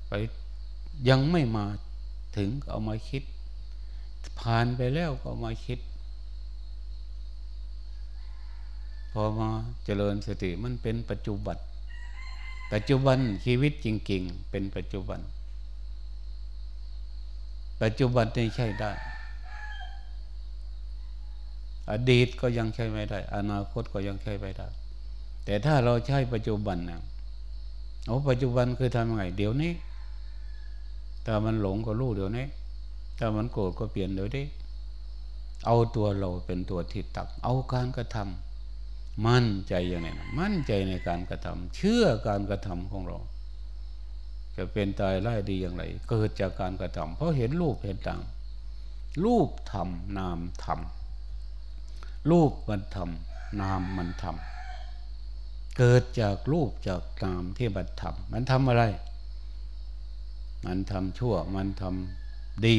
ไปยังไม่มาถึงเอามาคิด ผ่านไปแล้วก็มาคิด พอมาเจริญสติมันเป็นปัจจุบันปัจจุบันชีวิตจริง ๆ เป็นปัจจุบัน ปัจจุบันนี่ใช่ได้ อดีตก็ยังใช้ไม่ได้ อนาคตก็ยังใช้ไม่ได้ แต่ถ้าเราใช้ปัจจุบันนะโอ้ปัจจุบันคือทำยังไง เดี๋ยวนี้ ถ้ามันหลงก็รู้เดี๋ยวนี้ ถ้ามันโกรธก็เปลี่ยนเดี๋ยวนี้ เอาตัวเราเป็นตัวที่ตัก เอาการกระทำมั่นใจอย่างไรนะมั่นใจในการกระทำเชื่อการกระทำของเรา จะเป็นตายไล่ดีอย่างไร เกิดจากการกระทำเพราะเห็นรูปเห็นต่างรูปทำนามทำรูปมันทำนามมันทำเกิดจากรูปจากนามที่มันทำมันทำอะไร มันทำชั่วมันทำดี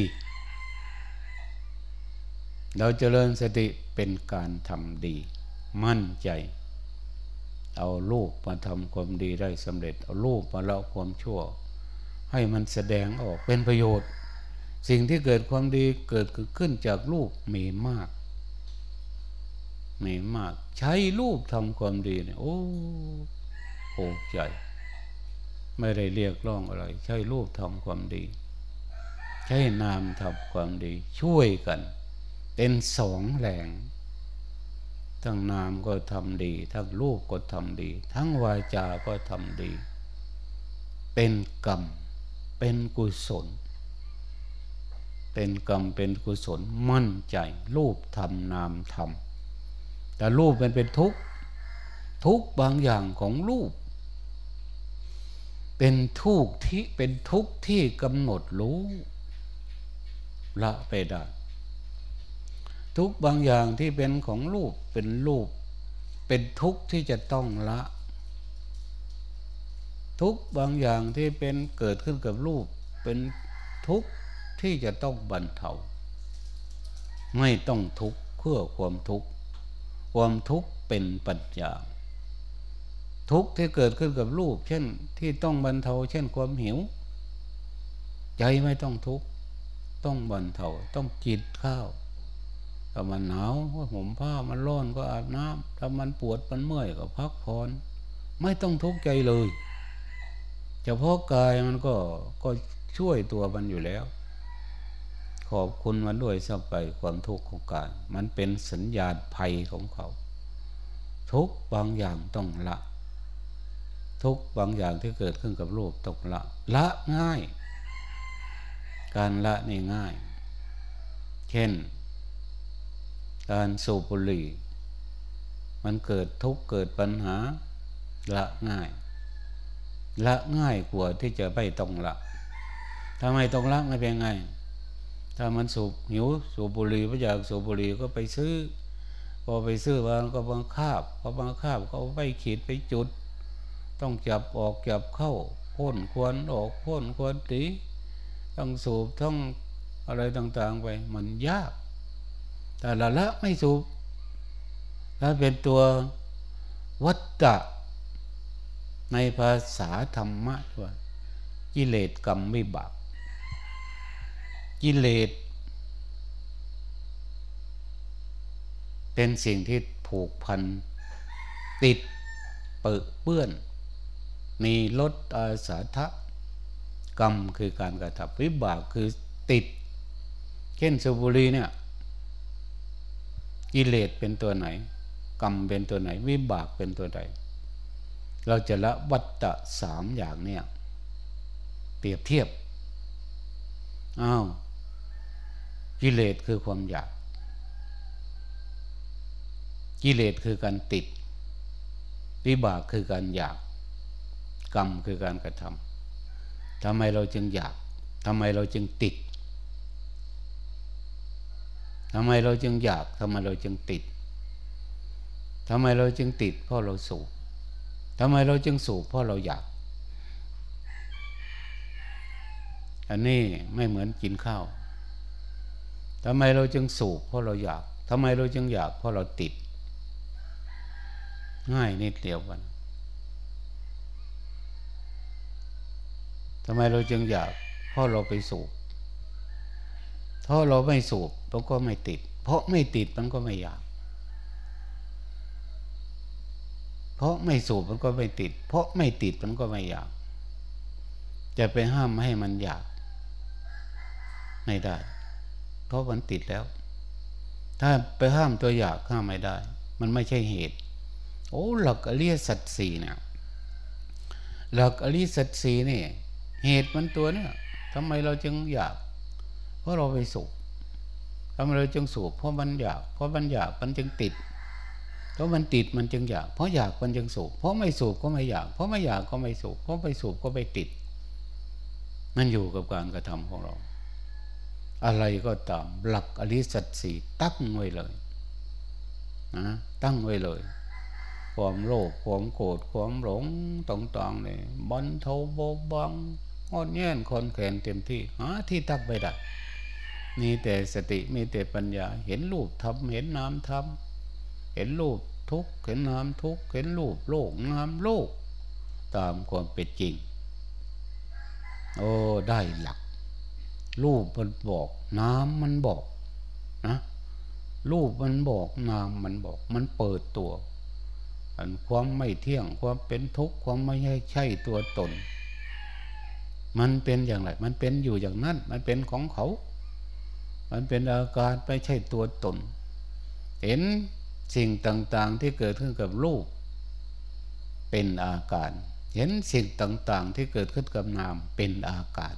เราเจริญสติเป็นการทำดี มั่นใจ เอารูปมาทำความดีได้สำเร็จ เอารูปมาละความชั่ว ให้มันแสดงออกเป็นประโยชน์ สิ่งที่เกิดความดีเกิดขึ้นจากรูปมีมาก มีมาก ใช้รูปทำความดีเนี่ยโอ้โหใจ ไม่ได้เรียกร้องอะไร ใช้รูปทำความดี ใช้นามทำความดี ช่วยกัน เป็นสองแหล่ง ทั้งนามก็ทำดี ทั้งรูปก็ทำดี ทั้งวาจาก็ทำดี เป็นกรรม เป็นกุศล เป็นกรรมเป็นกุศลมั่นใจ รูปทำนามทำแต่รูปมันเป็นทุกข์ทุกบางอย่างของรูป เป็นทุกข์ที่เป็นทุกข์ที่กำหนดรู้ละไปได้ ทุกบางอย่างที่เป็นของรูปเป็นรูป เป็นทุกข์ที่จะต้องละ ทุกบางอย่างที่เป็นเกิดขึ้นกับรูป เป็นทุกที่จะต้องบรรเทาไม่ต้องทุกข์เพื่อความทุกข์ความทุกข์เป็นปัญญา ทุกข์ที่เกิดขึ้นกับรูป เช่นที่ต้องบรรเทา เช่นความหิว ใจไม่ต้องทุกข์ต้องบรรเทาต้องจิตข้าว ถ้ามันหนาวก็ห่มผ้ามันร้อนก็อาบน้ำถ้ามันปวดมันเมื่อยก็พักผ่อนไม่ต้องทุกข์ใจเลยเฉพาะกายมันก็ก็ช่วยตัวมันอยู่แล้ว ขอบคุณมันด้วยสักไปความทุกข์ของกาย มันเป็นสัญญาณภัยของเขา ทุกบางอย่างต้องละ ทุกบางอย่างที่เกิดขึ้นกับรูปต้องละ ละง่าย การละนี่ง่าย เช่น การสูบบุหรี่ มันเกิดทุกข์เกิดปัญหาละง่าย ละง่ายกว่าที่จะไม่ต้องละทำไมต้องละไม่เป็นไง ถ้ามันสูบหิวสูบบุหรี่ไม่อยากสูบบุหรี่ก็ไปซื้อ พอไปซื้อมาก็บังคับพอบังคับก็ไปขีดไปจุด ต้องจับออกจับเข้าพ่นควรออกพ่นควรตีต้องสูบต้องอะไรต่างๆไป มันยาก แต่ละละไม่สูบถ้าเป็นตัววัตตะ ในภาษาธรรมะว่ากิเลสกรรมไม่บาปกิเลสเป็นสิ่งที่ผูกพัน ติดเปื้อเปื้อน มีลดอาสาทะกรรมคือการกระทำวิบากคือติด เช่นสุบุรีเนี่ย กิเลสเป็นตัวไหน กรรมเป็นตัวไหน วิบากเป็นตัวใด เราจะละวัตตะสามอย่างเนี่ยเปรียบเทียบอ้าวกิเลสคือความอยาก กิเลสคือการติด วิบากคือการอยาก กรรมคือการกระทำทำไมเราจึงอยากทำไมเราจึงติด ทำไมเราจึงอยากทำไมเราจึงติดทำไมเราจึงติด เพราะเราสูบทำไมเราจึงสูบเพราะเราอยาก อันนี้ไม่เหมือนกินข้าวทำไมเราจึงสูบเพราะเราอยากทำไมเราจึงอยากเพราะเราติด ง่ายนิดเดียวกันทำไมเราจึงอยากเพราะเราไปสูบ เพราะเราไม่สูบเราก็ไม่ติด เพราะไม่ติดมันก็ไม่อยาก เพราะไม่สูบมันก็ไม่ติด เพราะไม่ติดมันก็ไม่อยาก จะไปห้ามให้มันอยาก ไม่ได้ เพราะมันติดแล้ว ถ้าไปห้ามตัวอยากห้ามไม่ได้ มันไม่ใช่เหตุ โอ้หลักอริยสัจสี่เนี่ยหลักอริยสัจสี่นี่เหตุมันตัวเนี่ยทำไมเราจึงอยาก เพราะเราไปสูบทำไมเราจึงสูบเพราะมันอยาก เพราะมันอยากมันจึงติด เพราะมันติดมันจึงอยาก เพราะอยากมันจึงสูบเพราะไม่สูบก็ไม่อยาก เพราะไม่อยากก็ไม่สูบเพราะไปสูบก็ไม่ติด มันอยู่กับการกระทำของเรา อะไรก็ตามหลักอริสัตสีตั้งไว้เลยนะตั้งไว้เลยความโลภความโกรธความหลงต่างๆเนี่ยบรรเทาเบาบางอ่อนแย่นคนแขนเต็มที่หาที่ตั้งไปได้ มีแต่สติมีแต่ปัญญา เห็นรูปทำเห็นนามทำเห็นรูปทุกเห็นนามทุกเห็นรูปโลกนามโลก ตามความเป็นจริง โอ้ได้หลัก รูปมันบอกน้ำมันบอกนะรูปมันบอกนามมันบอก มันเปิดตัวอันความไม่เที่ยงความเป็นทุกข์ความไม่ใช่ตัวตน มันเป็นอย่างไร มันเป็นอยู่อย่างนั้น มันเป็นของเขา มันเป็นอาการไม่ใช่ตัวตน เห็นสิ่งต่างๆที่เกิดขึ้นกับรูป เป็นอาการ เห็นสิ่งต่างๆที่เกิดขึ้นกับนามเป็นอาการ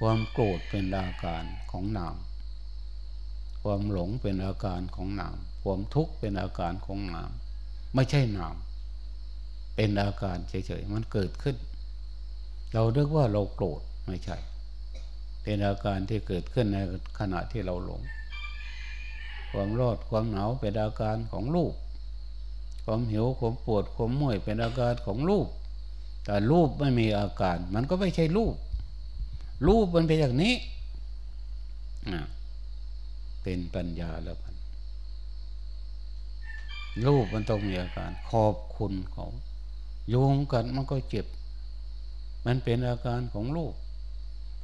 ความโกรธเป็นอาการของนาม ความหลงเป็นอาการของนาม ความทุกข์เป็นอาการของนาม ไม่ใช่นาม เป็นอาการเฉยๆ มันเกิดขึ้น เราเรียกว่าเราโกรธไม่ใช่ เป็นอาการที่เกิดขึ้นในขณะที่เราหลง ความรอดความหนาวเป็นอาการของรูป ความหิวความปวดความเมื่อยเป็นอาการของรูป แต่รูปไม่มีอาการ มันก็ไม่ใช่รูป รูปมันเป็นอย่างนี้เป็นปัญญาแล้วมันรูปมันต้องมีอาการ ขอบคุณเขาโยงกันมันก็เจ็บ มันเป็นอาการของลูก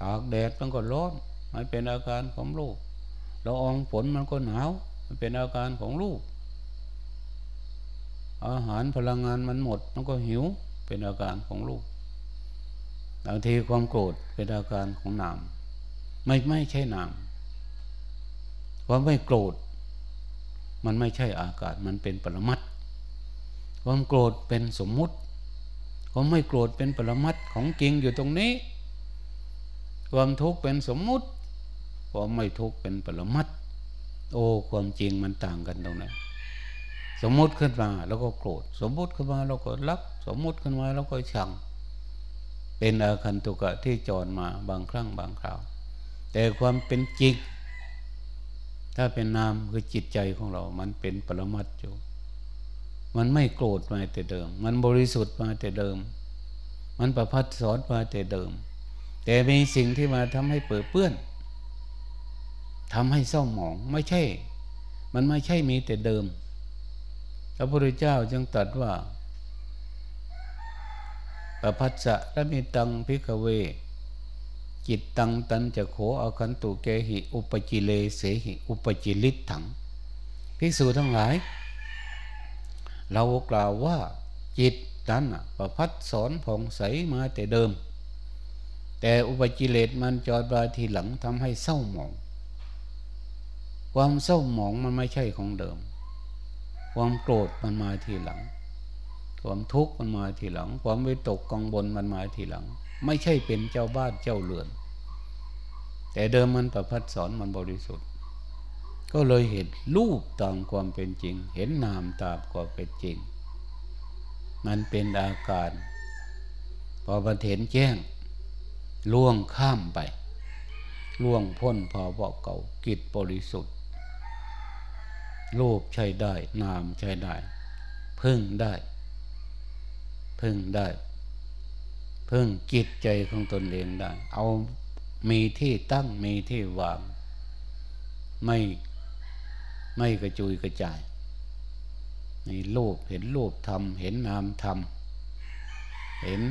ตากแดดมันก็ร้อนมันเป็นอาการของลูกเราอองฝนมันก็หนาว มันเป็นอาการของลูก อาหารพลังงานมันหมด มันก็หิวเป็นอาการของลูกบางทีความโกรธเป็นอาการของนามไม่ไม่ใช่นามความไม่โกรธ มันไม่ใช่อากาศมันเป็นปรมัตความโกรธเป็นสมมุติความไม่โกรธเป็นปรมัตของจริงอยู่ตรงนี้ ความทุกข์เป็นสมมุติความไม่ทุกข์เป็นปรมัตโอ้ความจริงมันต่างกันตรงไหนสมมุติขึ้นมาแล้วก็โกรธ สมมุติขึ้นมาเราก็รัก สมมุติขึ้นมาเราก็ชัง เป็นอาคันตุกะที่จรมาบางครั้งบางคราว แต่ความเป็นจริง ถ้าเป็นนามคือจิตใจของเรา มันเป็นปรมัตอยู่มันไม่โกรธมาแต่เดิม มันบริสุทธิ์มาแต่เดิม มันประพัดสอนมาแต่เดิม แต่มีสิ่งที่มาทำให้เปิดเปื้อนทำให้เศร้าหมองไม่ใช่ มันไม่ใช่มีแต่เดิม พระพุทธเจ้าจึงตรัสว่าประพัสสะและมีตังพิกเว จิตตังตันจะโขอาคันตุเกหิ อุปจิเลเสหิ อุปจิลิตถัง ภิกษุทั้งหลาย เรากล่าวว่าจิตนั้นประภัสสรผ่องใสมาแต่เดิม แต่อุปกิเลสมันจรมาทีหลังทำให้เศร้าหมอง ความเศร้าหมองมันไม่ใช่ของเดิม ความโกรธมันมาทีหลัง ความทุกข์มันมาทีหลัง ความวิตกกังวลมันมาทีหลัง ไม่ใช่เป็นเจ้าบ้านเจ้าเรือน แต่เดิมมันประพัดสอนมันบริสุทธิ์ ก็เลยเห็นรูปตามความเป็นจริง เห็นนามตามความเป็นจริง มันเป็นอาการพอบันเห็นแจ้ง ล่วงข้ามไป ล่วงพ้นภาวะเก่ากิจบริสุทธิ์รูปใช้ได้ นามใช้ได้ พึ่งได้ พึ่งได้ พึ่งจิตใจของตนเองได้ เอามีที่ตั้งมีที่วาง ไม่ไม่กระจุยกระจายมีรูปเห็นรูปทำเห็นนามทำเห็น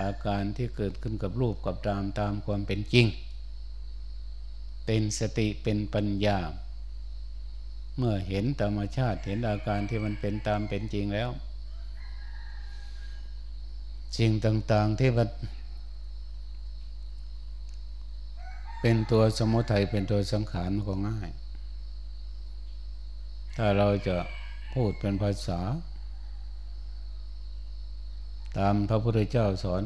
อาการที่เกิดขึ้นกับรูปกับตามตามความเป็นจริง เป็นสติเป็นปัญญา เมื่อเห็นธรรมชาติเห็นอาการที่มันเป็นตามเป็นจริงแล้วสิ่งต่างๆที่มันเป็นตัวสมุทัยเป็นตัวสังขารก็ง่าย ถ้าเราจะพูดเป็นภาษา ตามพระพุทธเจ้าสอน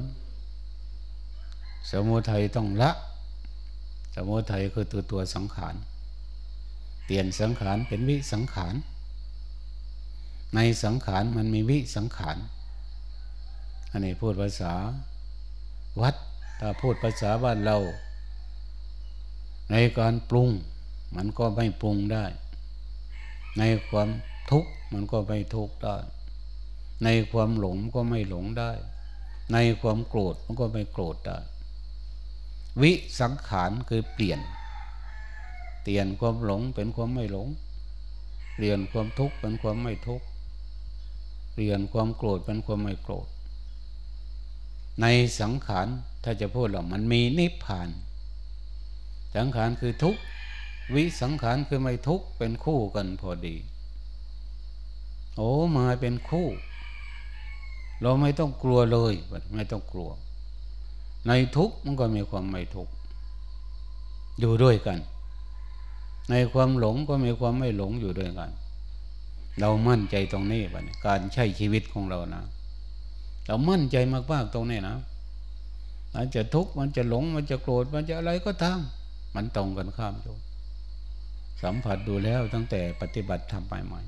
สมุทัยต้องละ สมุทัยคือตัวตัวสังขาร เปลี่ยนสังขารเป็นวิสังขาร ในสังขารมันมีวิสังขาร อันนี้พูดภาษาวัด ถ้าพูดภาษาบ้านเรา ในการปรุงมันก็ไม่ปรุงได้ ในความทุกข์มันก็ไม่ทุกข์ได้ ในความหลงก็ไม่หลงได้ ในความโกรธมันก็ไม่โกรธได้ วิสังขารคือเปลี่ยน เปลี่ยนความหลงเป็นความไม่หลง เปลี่ยนความทุกข์เป็นความไม่ทุกข์ เปลี่ยนความโกรธเป็นความไม่โกรธ ในสังขารถ้าจะพูดหรอมันมีนิพพาน สังขารคือทุกข์ วิสังขารคือไม่ทุกข์เป็นคู่กันพอดี โอ้มาเป็นคู่ เราไม่ต้องกลัวเลยไม่ต้องกลัว ในทุกมันก็มีความไม่ทุกอยู่ด้วยกัน ในความหลงก็มีความไม่หลงอยู่ด้วยกัน เรามั่นใจตรงนี้บัการใช้ชีวิตของเรานะ เรามั่นใจมากๆตรงนี้นะมันจะทุกข์มันจะหลงมันจะโกรธมันจะอะไรก็ตามมันตรงกันข้ามอยู่สัมผัสดูแล้วตั้งแต่ปฏิบัติทำไปใหม่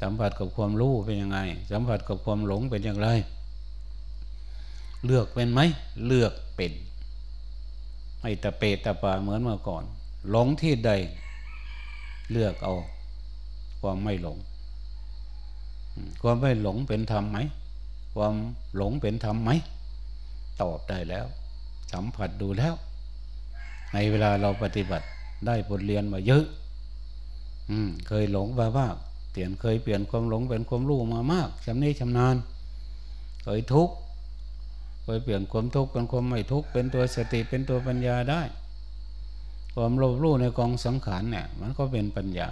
สัมผัสกับความรู้เป็นยังไง สัมผัสกับความหลงเป็นอย่างไร เลือกเป็นไหม เลือกเป็นไม่ตะเปตะปาเหมือนเมื่อก่อน หลงที่ใด เลือกเอา ความไม่หลง ความไม่หลงเป็นธรรมไหม ความหลงเป็นธรรมไหม ตอบได้แล้ว สัมผัสดูแล้ว ในเวลาเราปฏิบัติได้บทเรียนมาเยอะ อืม เคยหลงบ้าบ้า ปลี่ยนเคยเปลี่ยนความหลงเป็นความรู้มามากชำนิชำนาญเคยทุกข์เคยเปลี่ยนความทุกข์เป็นความไม่ทุกข์เป็นตัวสติเป็นตัวปัญญาได้ ความโลภรู้ในกองสังขารเนี่ยมันก็เป็นปัญญา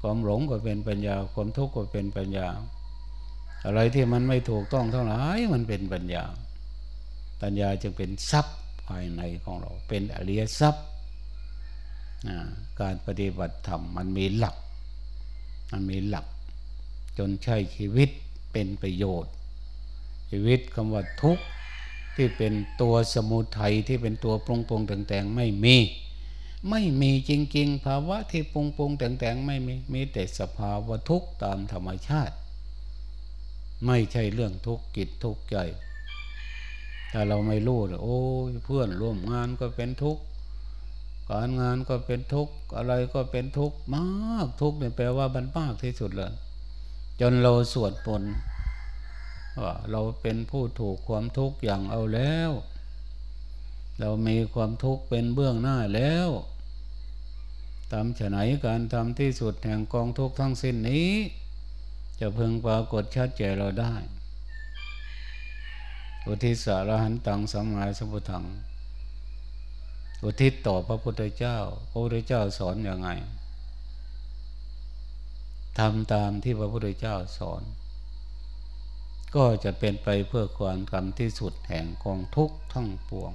ความหลงก็เป็นปัญญา ความทุกข์ก็เป็นปัญญา อะไรที่มันไม่ถูกต้องเท่าไหร่มันเป็นปัญญา ปัญญาจึงเป็นทรัพย์ภายในของเรา เป็นอริยทรัพย์การปฏิบัติธรรมมันมีหลัก มันมีหลัก จนใช้ชีวิตเป็นประโยชน์ ชีวิตคำว่าทุกข์ที่เป็นตัวสมุทัยที่เป็นตัวปรุงปรุงแต่งๆไม่มี ไม่มีจริง ๆ ภาวะที่ปรุงปรุงแต่งๆไม่มีมีแต่สภาวะทุกข์ตามธรรมชาติ ไม่ใช่เรื่องทุกข์กิจทุกข์ใจถ้าเราไม่รู้เลยโอ้เพื่อนร่วมงานก็เป็นทุกข์ การงานก็เป็นทุกข์อะไรก็เป็นทุกข์มากทุกข์เนี่ยแปลว่าบันมากที่สุดเลย จนเราสวดปนว่าเราเป็นผู้ถูกความทุกข์อย่างเอาแล้ว เรามีความทุกข์เป็นเบื้องหน้าแล้วตามฉไหนการทำที่สุดแห่งกองทุกข์ทั้งสิ้นนี้ จะพึงปรากฏชัดเจนเราได้อุทิศสารหันตังสัมมาสัมพุทธัง อุทิศต่อพระพุทธเจ้า พระพุทธเจ้าสอนอยังไงทำตามที่พระพุทธเจ้าสอน ก็จะเป็นไปเพื่อความกรรมที่สุดแห่งกองทุกข์ทั้งปวง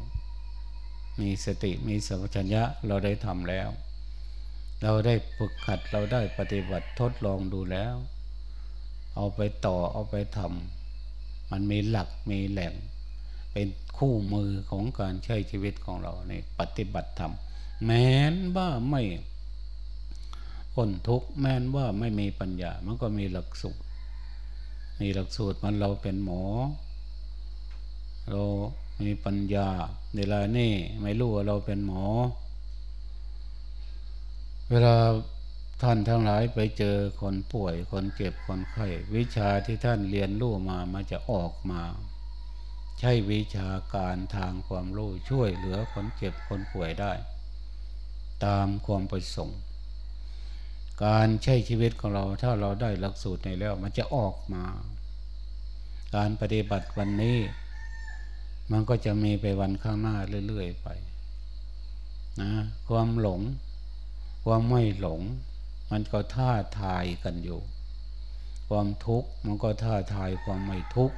มีสติมีสัมปชัญญะเราได้ทำแล้ว เราได้ฝึกขัดเราได้ปฏิบัติทดลองดูแล้ว เอาไปต่อเอาไปทำมันมีหลักมีแหล่ง เป็นคู่มือของการใช้ชีวิตของเราในปฏิบัติธรรม แม้นว่าไม่พ้นทุกข์แม้นว่าไม่มีปัญญา มันก็มีหลักสูตร มีหลักสูตรมันเราเป็นหมอ เรามีปัญญาเวลานี่ไม่รู้ว่าเราเป็นหมอ เวลาท่านทั้งหลายไปเจอคนป่วยคนเจ็บคนไข้วิชาที่ท่านเรียนรู้มามันจะออกมา ใช้วิชาการทางความรู้ช่วยเหลือคนเจ็บคนป่วยได้ ตามความประสงค์ การใช้ชีวิตของเราถ้าเราได้หลักสูตรในแล้ว มันจะออกมา การปฏิบัติวันนี้ มันก็จะมีไปวันข้างหน้าเรื่อยๆไปนะความหลง ความไม่หลง มันก็ท่าทายกันอยู่ ความทุกข์มันก็ท่าทายความไม่ทุกข์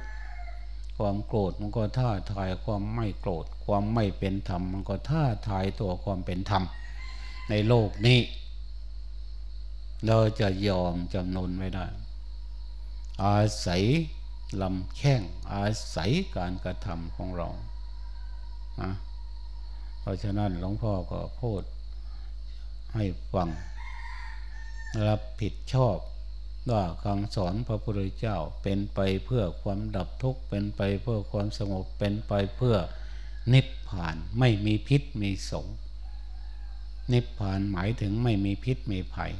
ความโกรธมันก็ท่าทายความไม่โกรธ ความไม่เป็นธรรม มันก็ท่าทายตัวความเป็นธรรม ในโลกนี้ เราจะยอมจำนนไม่ได้ อาศัยลำแข้งอาศัยการกระทำของเรานะเพราะฉะนั้นหลวงพ่อก็พูดให้ฟัง รับผิดชอบ ว่าคำสอนพระพุทธเจ้าเป็นไปเพื่อความดับทุกข์เป็นไปเพื่อความสงบเป็นไปเพื่อนิพพานไม่มีพิษมีสงนิพพานหมายถึงไม่มีพิษมีภัย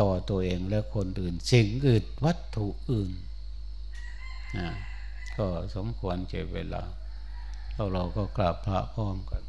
ต่อตัวเองและคนอื่น สิ่งอื่นวัตถุอื่นนะก็สมควรเจ็บเวลาเราเราก็กราบพระพร้อมกัน